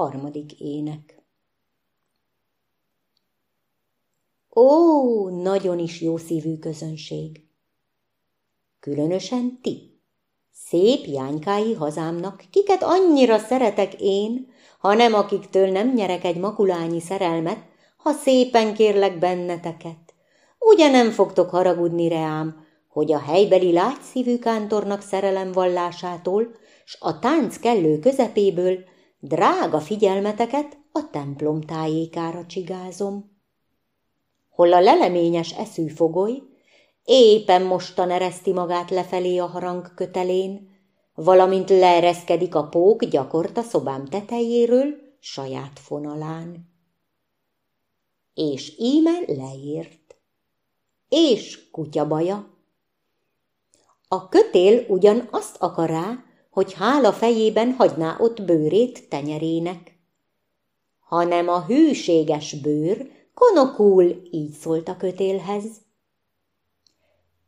Harmadik ének Ó, nagyon is jó szívű közönség! Különösen ti, szép jánykái hazámnak, kiket annyira szeretek én, ha nem akiktől nem nyerek egy makulányi szerelmet, ha szépen kérlek benneteket. Ugye nem fogtok haragudni reám, hogy a helybeli lágyszívű kántornak szerelem vallásától, s a tánc kellő közepéből drága figyelmeteket a templom tájékára csigázom. Hol a leleményes eszű fogoly, éppen mostan ereszti magát lefelé a harang kötelén, valamint leereszkedik a pók gyakorta szobám tetejéről saját fonalán. És íme leért. És kutyabaja. A kötél ugyan azt akará, hogy hála fejében hagyná ott bőrét tenyerének. Hanem a hűséges bőr konokul így szólt a kötélhez.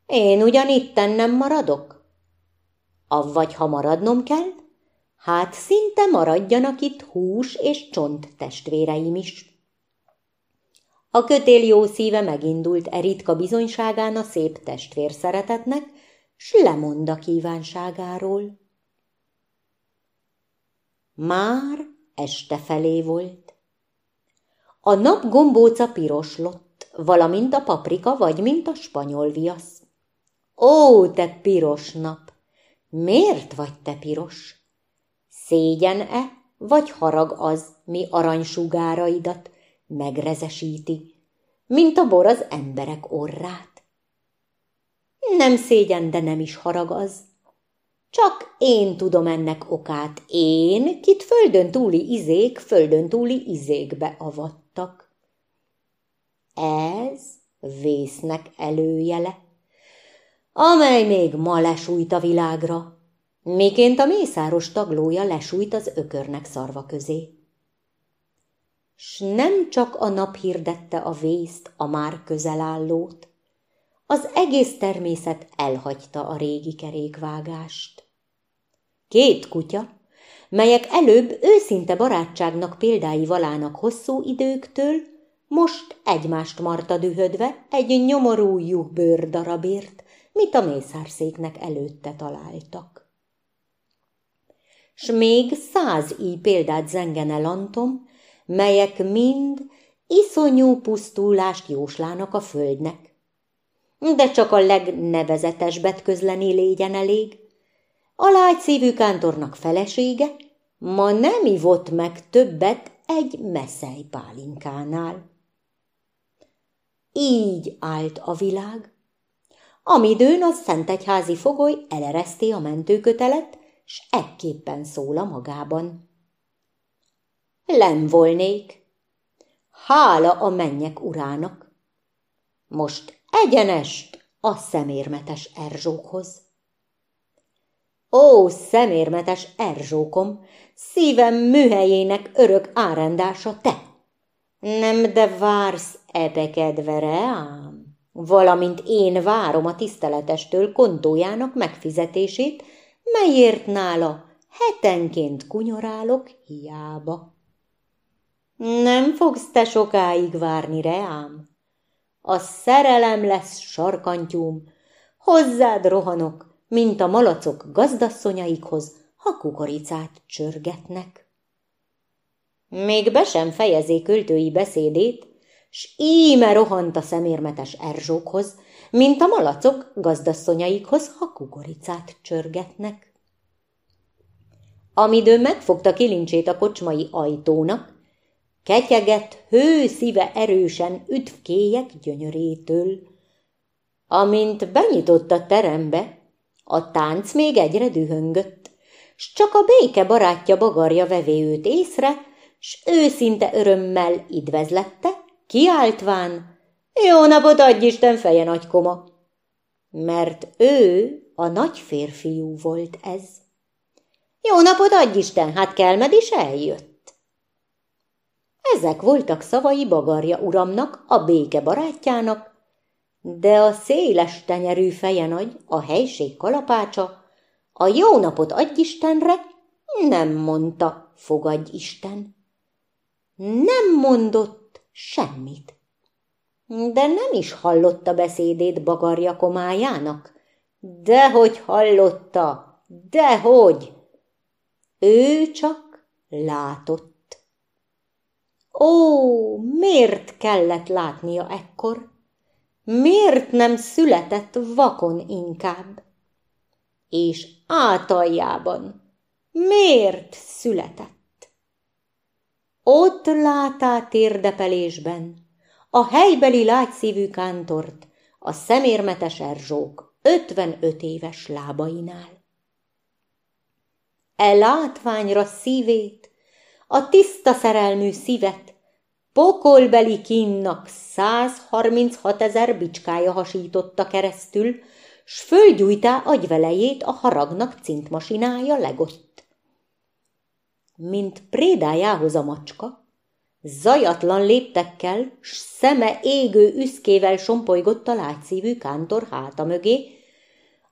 Én ugyan itten nem maradok. Avvagy, ha maradnom kell, hát szinte maradjanak itt hús és csont testvéreim is. A kötél jó szíve megindult e ritka bizonyságán a szép testvér szeretetnek, s lemond a kívánságáról. Már este felé volt. A nap gombóca piroslott, valamint a paprika, vagy mint a spanyol viasz. Ó, te piros nap! Miért vagy te piros? Szégyen-e, vagy harag az, mi aranysugáraidat megrezesíti, mint a bor az emberek orrát? Nem szégyen, de nem is harag az, csak én tudom ennek okát, én, kit földön túli izék, földön túli izékbe avattak. Ez vésznek előjele, amely még ma lesújt a világra, miként a mészáros taglója lesújt az ökörnek szarva közé. S nem csak a nap hirdette a vészt, a már közelállót, az egész természet elhagyta a régi kerékvágást. Két kutya, melyek előbb őszinte barátságnak példái valának hosszú időktől, most egymást marta dühödve egy nyomorú juhbőr darabért, mit a mészárszéknek előtte találtak. S még száz így példát zengene lantom, melyek mind iszonyú pusztulást jóslának a földnek. De csak a legnevezetesbet közleni légyen elég, a lágy szívű kántornak felesége ma nem ivott meg többet egy meszely pálinkánál. Így állt a világ, amidőn a szentegyházi fogoly elereszti a mentőkötelet, s ekképpen szól a magában. Lem volnék, hála a mennyek urának. Most egyenest a szemérmetes Erzsókhoz. Ó, szemérmetes Erzsókom, szívem műhelyének örök árendása te! Nem, de vársz epekedve reám, valamint én várom a tiszteletestől kontójának megfizetését, melyért nála hetenként kunyorálok hiába. Nem fogsz te sokáig várni reám, a szerelem lesz sarkantyúm, hozzád rohanok, mint a malacok gazdasszonyaikhoz, ha kukoricát csörgetnek. Még be sem fejezé költői beszédét, s íme rohant a szemérmetes Erzsókhoz, mint a malacok gazdasszonyaikhoz, ha kukoricát csörgetnek. Amidő megfogta kilincsét a kocsmai ajtónak, ketyegett hő szíve erősen üdvkélyek gyönyörétől. Amint benyitott a terembe, a tánc még egyre dühöngött, s csak a béke barátja bagarja vevé őt észre, s őszinte örömmel idvezlette, kiáltván, jó napot adj Isten feje nagykoma! Mert ő a nagy férfiú volt ez. Jó napot adj Isten, hát Kelmed is eljött. Ezek voltak szavai bagarja uramnak, a béke barátjának, de a széles tenyerű feje nagy, a helység kalapácsa, a jó napot adj Istenre, nem mondta, fogadj Isten. nem mondott semmit. De nem is hallotta beszédét bagarja komájának. Dehogy hallotta, dehogy! Ő csak látott. Ó, miért kellett látnia ekkor? Miért nem született vakon inkább? És átaljában miért született? Ott látá térdepelésben a helybeli lágyszívű kántort, a szemérmetes erzsók ötvenöt éves lábainál. E látványra szívét, a tiszta szerelmű szívet, pokolbeli kínnak 136 ezer bicskája hasította keresztül, s fölgyújtá agyvelejét a haragnak cintmasinája legott. Mint prédájához a macska, zajatlan léptekkel, s szeme égő üszkével sompolygott a lágyszívű kántor háta mögé,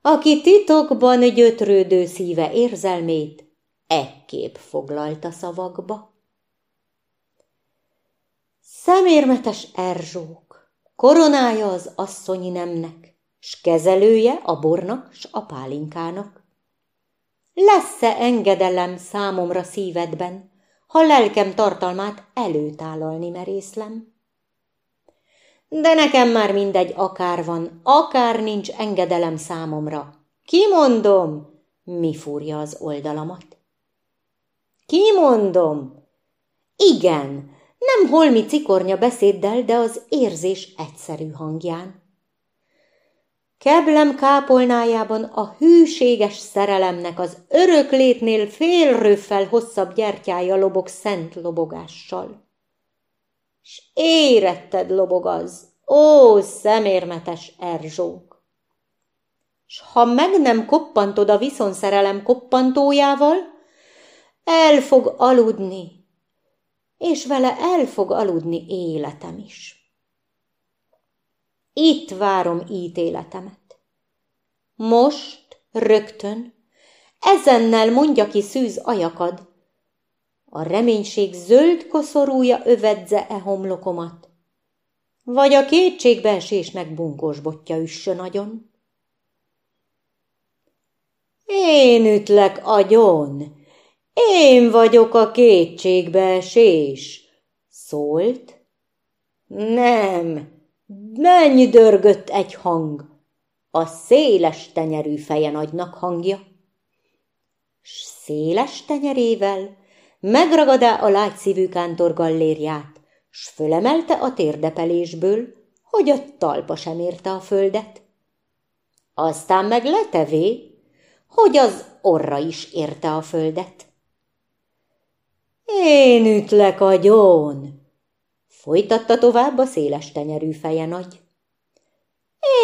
aki titokban gyötrődő szíve érzelmét ekképp foglalta szavakba. Szemérmetes Erzsók, koronája az asszonyi nemnek, s kezelője a bornak s a pálinkának. Lesz-e engedelem számomra szívedben, ha lelkem tartalmát előtálalni merészlem? De nekem már mindegy, akár van, akár nincs engedelem számomra. Kimondom, mi fúrja az oldalamat. Kimondom. Igen, nem holmi cikornya beszéddel, de az érzés egyszerű hangján. Keblem kápolnájában a hűséges szerelemnek az öröklétnél félrőffel hosszabb gyertyája lobog szent lobogással. S éretted lobog az, ó, szemérmetes erzsók! S ha meg nem koppantod a viszonszerelem koppantójával, el fog aludni, és vele el fog aludni életem is. Itt várom ítéletemet. Most, rögtön, ezennel mondja ki szűz ajakad, a reménység zöld koszorúja övedze e homlokomat, vagy a kétségbeesésnek bunkós botja üssön nagyon. Én ütlek agyon, én vagyok a kétségbeesés, szólt. Nem, menj dörgött egy hang, a széles tenyerű feje nagynak hangja. S széles tenyerével megragadá a lágyszívű kántor gallériát, s fölemelte a térdepelésből, hogy a talpa sem érte a földet. Aztán meg letevé, hogy az orra is érte a földet. Én ütlek agyon, folytatta tovább a széles tenyerű feje nagy.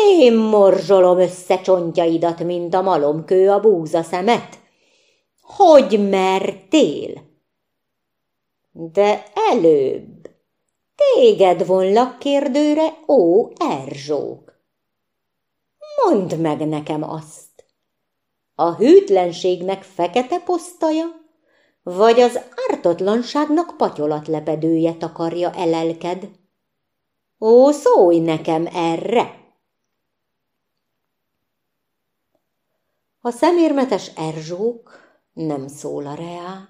Én morzsolom össze csontjaidat, mint a malomkő a búza szemet. Hogy mertél? De előbb téged vonlak kérdőre, ó, Erzsók. Mondd meg nekem azt, a hűtlenségnek fekete posztaja, vagy az ártatlanságnak patyolatlepedője takarja elelked? Ó, szólj nekem erre! A szemérmetes erzsók nem szól a reá,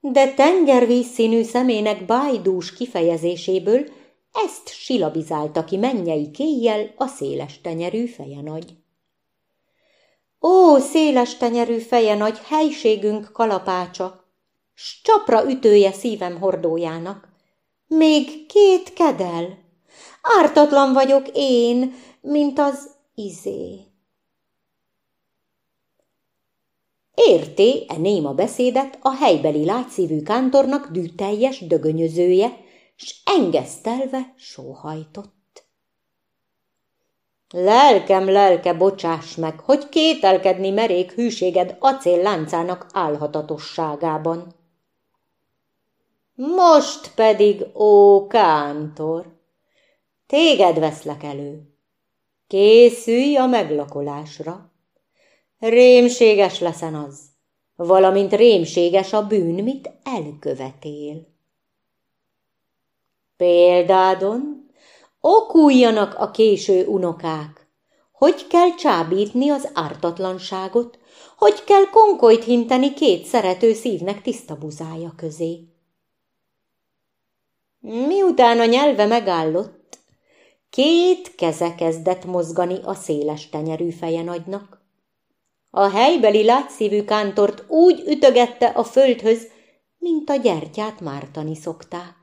de tengervíz színű szemének bájdús kifejezéséből ezt silabizálta ki mennyei kéjjel a széles tenyerű feje nagy. Ó, széles tenyerű feje nagy helységünk kalapácsa, s csapra ütője szívem hordójának. Még két kedel, ártatlan vagyok én, mint az izé. Érté e néma beszédet a helybeli látszívű kántornak dűteljes dögönyözője, s engesztelve sóhajtott. Lelkem, lelke, bocsáss meg, hogy kételkedni merék hűséged acél láncának álhatatosságában. Most pedig, ó, kántor, téged veszlek elő. Készülj a meglakolásra. Rémséges leszen az, valamint rémséges a bűn, mit elkövetél. Példádon, okuljanak a késő unokák, hogy kell csábítni az ártatlanságot, hogy kell konkolyt hinteni két szerető szívnek tiszta buzája közé. Miután a nyelve megállott, két keze kezdett mozgani a széles tenyerű feje nagynak. A helybeli látszívű kántort úgy ütögette a földhöz, mint a gyertyát mártani szokták.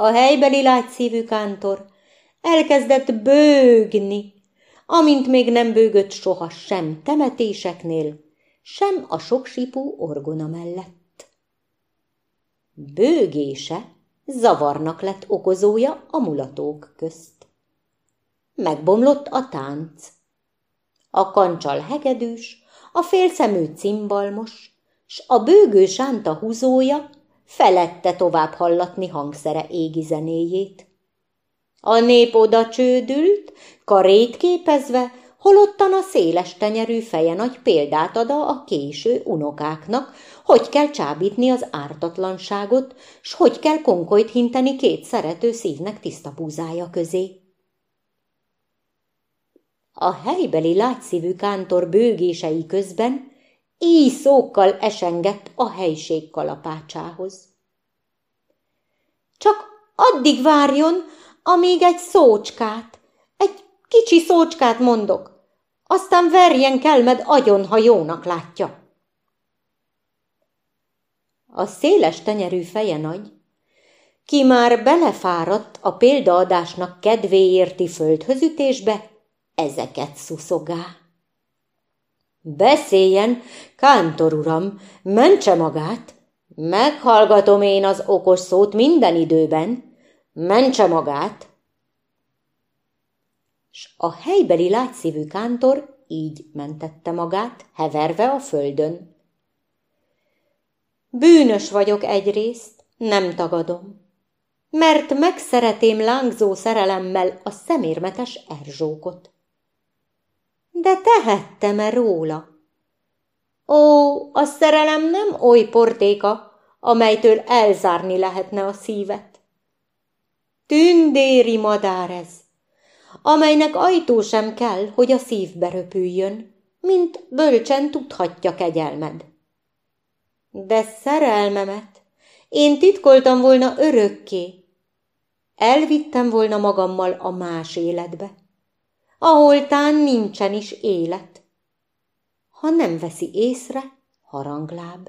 A helybeli látszívű kántor elkezdett bőgni, amint még nem bőgött soha sem temetéseknél, sem a soksípú orgona mellett. Bőgése zavarnak lett okozója a mulatók közt. Megbomlott a tánc. A kancsal hegedűs, a félszemű cimbalmos, s a bőgő sánta húzója felette tovább hallatni hangszere égi zenéjét. A nép oda csődült, karét képezve, holottan a széles tenyerű feje nagy példát ad a késő unokáknak, hogy kell csábítni az ártatlanságot, s hogy kell konkolyt hinteni két szerető szívnek tiszta búzája közé. A helybeli látszívű kántor bőgései közben így szókkal esengett a helység kalapácsához. Csak addig várjon, amíg egy szócskát, egy kicsi szócskát mondok, aztán verjen kelmed agyon, ha jónak látja. A széles tenyerű feje nagy, ki már belefáradt a példaadásnak kedvéérti földhözütésbe, ezeket szuszogá. Beszéljen, kántor uram, mentse magát, meghallgatom én az okos szót minden időben, mentse magát. S a helybeli látszívű kántor így mentette magát, heverve a földön. Bűnös vagyok egyrészt, nem tagadom, mert megszeretém lángzó szerelemmel a szemérmetes erzsókot. De tehettem-e róla? Ó, a szerelem nem oly portéka, amelytől elzárni lehetne a szívet. Tündéri madár ez, amelynek ajtó sem kell, hogy a szívbe röpüljön, mint bölcsen tudhatja kegyelmed. De szerelmemet én titkoltam volna örökké, elvittem volna magammal a más életbe ahol tán nincsen is élet. Ha nem veszi észre, harangláb.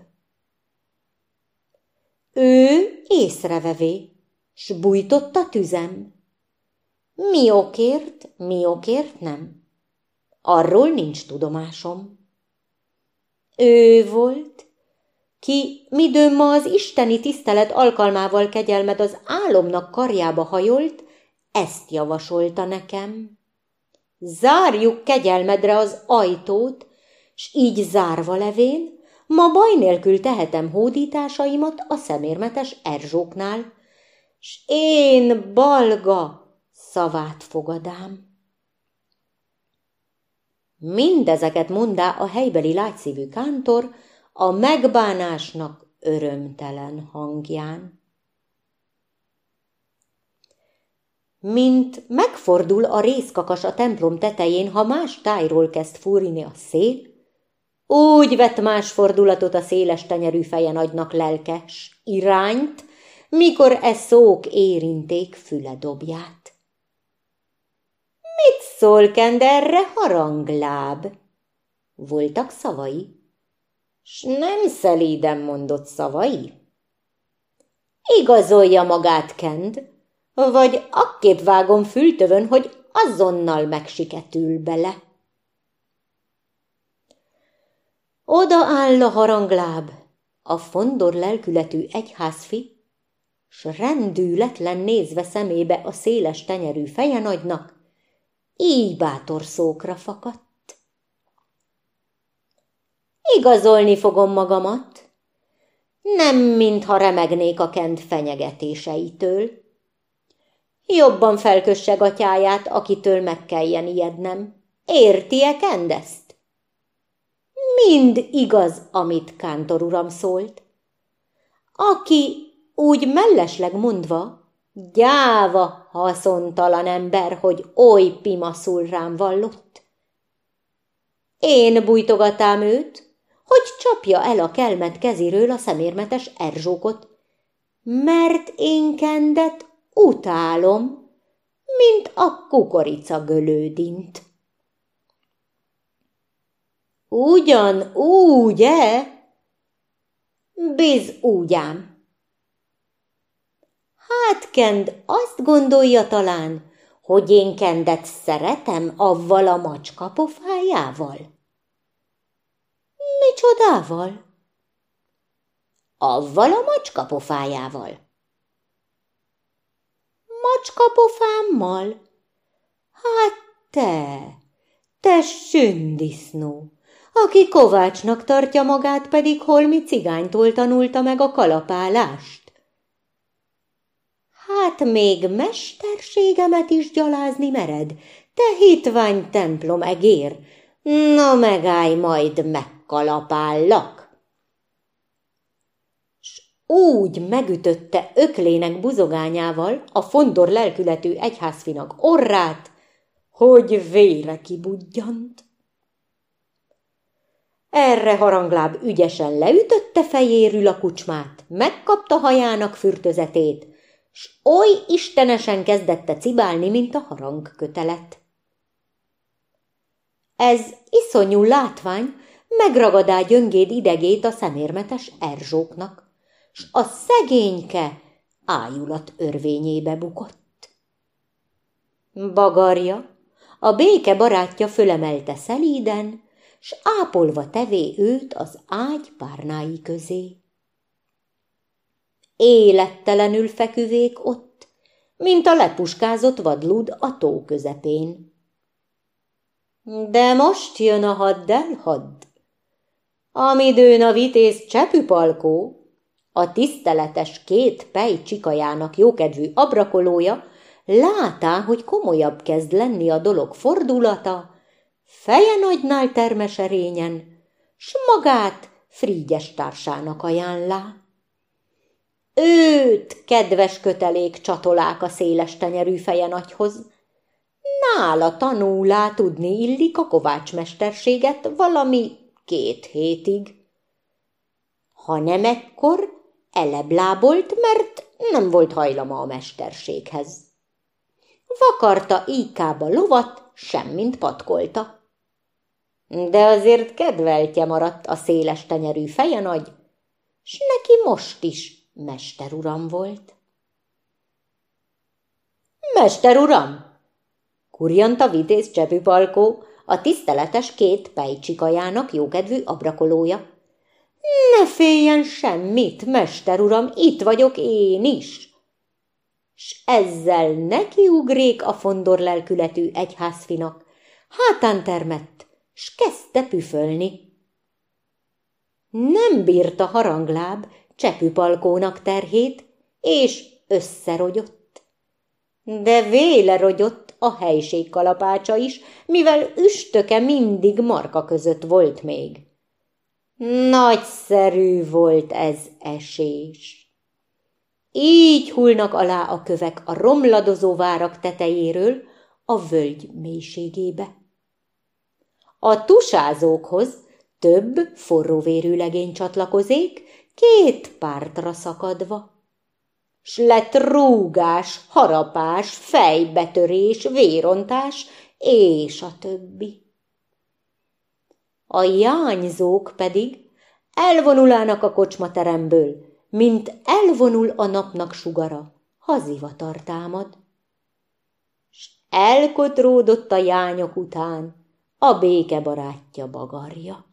Ő észrevevé, s bújtott a tüzem. Mi okért, mi okért nem? Arról nincs tudomásom. Ő volt, ki midőn ma az isteni tisztelet alkalmával kegyelmed az álomnak karjába hajolt, ezt javasolta nekem. Zárjuk kegyelmedre az ajtót, s így zárva levén, ma baj nélkül tehetem hódításaimat a szemérmetes erzsóknál, s én, balga, szavát fogadám. Mindezeket mondá a helybeli lágyszívű kántor a megbánásnak örömtelen hangján. Mint megfordul a részkakas a templom tetején, ha más tájról kezd fúrni a szél, úgy vett más fordulatot a széles tenyerű feje nagynak lelkes irányt, mikor e szók érinték füle dobját. Mit szól Kenderre harangláb? Voltak szavai, s nem szelíden mondott szavai. Igazolja magát, Kend, vagy akképp vágom fültövön, hogy azonnal megsiketül bele. Oda áll a harangláb, a fondor lelkületű egyházfi, s rendületlen nézve szemébe a széles tenyerű feje nagynak, így bátor szókra fakadt. Igazolni fogom magamat, nem mintha remegnék a kent fenyegetéseitől, Jobban felkösse gatyáját, akitől meg kelljen ijednem. Érti-e Kendeszt? Mind igaz, amit Kántor uram szólt. Aki úgy mellesleg mondva, gyáva haszontalan ember, hogy oly pimaszul rám vallott. Én bújtogatám őt, hogy csapja el a kelmet keziről a szemérmetes erzsókot, mert én kendet utálom, mint a kukorica gölődint. Ugyan úgy-e? Biz úgyám. Hát Kend azt gondolja talán, hogy én Kendet szeretem avval a macska pofájával. Micsodával? Avval a macska pofájával. Macska pofámmal? Hát te, te sündisznó! aki kovácsnak tartja magát, pedig holmi cigánytól tanulta meg a kalapálást. Hát még mesterségemet is gyalázni mered, te hitvány templom egér, na megállj, majd megkalapállak. Úgy megütötte öklének buzogányával a fondor lelkületű egyházfinak orrát, hogy vére kibudjant. Erre harangláb ügyesen leütötte fejérül a kucsmát, megkapta hajának fürtözetét, s oly istenesen kezdette cibálni, mint a harangkötelet. Ez iszonyú látvány megragadá gyöngéd idegét a szemérmetes erzsóknak, s a szegényke ájulat örvényébe bukott. Bagarja, a béke barátja fölemelte szelíden, s ápolva tevé őt az ágy párnái közé. Élettelenül feküvék ott, mint a lepuskázott vadlud a tó közepén. De most jön a haddel hadd. Amidőn a vitéz csepüpalkó, a tiszteletes két pej csikajának jókedvű abrakolója, látá, hogy komolyabb kezd lenni a dolog fordulata, feje nagynál termeserényen, s magát Frígyes társának ajánlá. Őt, kedves kötelék, csatolák a széles tenyerű feje nagyhoz. Nála tanulá tudni illik a kovácsmesterséget valami két hétig. Ha nem ekkor, eleblábolt, mert nem volt hajlama a mesterséghez. Vakarta íkába lovat, semmint patkolta de azért kedveltje maradt a széles tenyerű feje nagy, s neki most is mesteruram volt. Mesteruram! Kurjant a vitéz csepüpalkó, a tiszteletes két pejcsikajának jókedvű abrakolója. Ne féljen semmit, mesteruram, itt vagyok én is! S ezzel nekiugrék a fondor lelkületű egyházfinak, hátán termett, s kezdte püfölni. Nem bírta harangláb csepüpalkónak terhét, és összerogyott. De véle rogyott a helység kalapácsa is, mivel üstöke mindig marka között volt még. Nagyszerű volt ez esés. Így hullnak alá a kövek a romladozó várak tetejéről a völgy mélységébe. A tusázókhoz több forróvérű legény csatlakozék, két pártra szakadva. S lett rúgás, harapás, fejbetörés, vérontás, és a többi. A jányzók pedig elvonulának a kocsmateremből, mint elvonul a napnak sugara, ha zivatar támad. S elkotródott a jányok után, a béke barátja bagarja.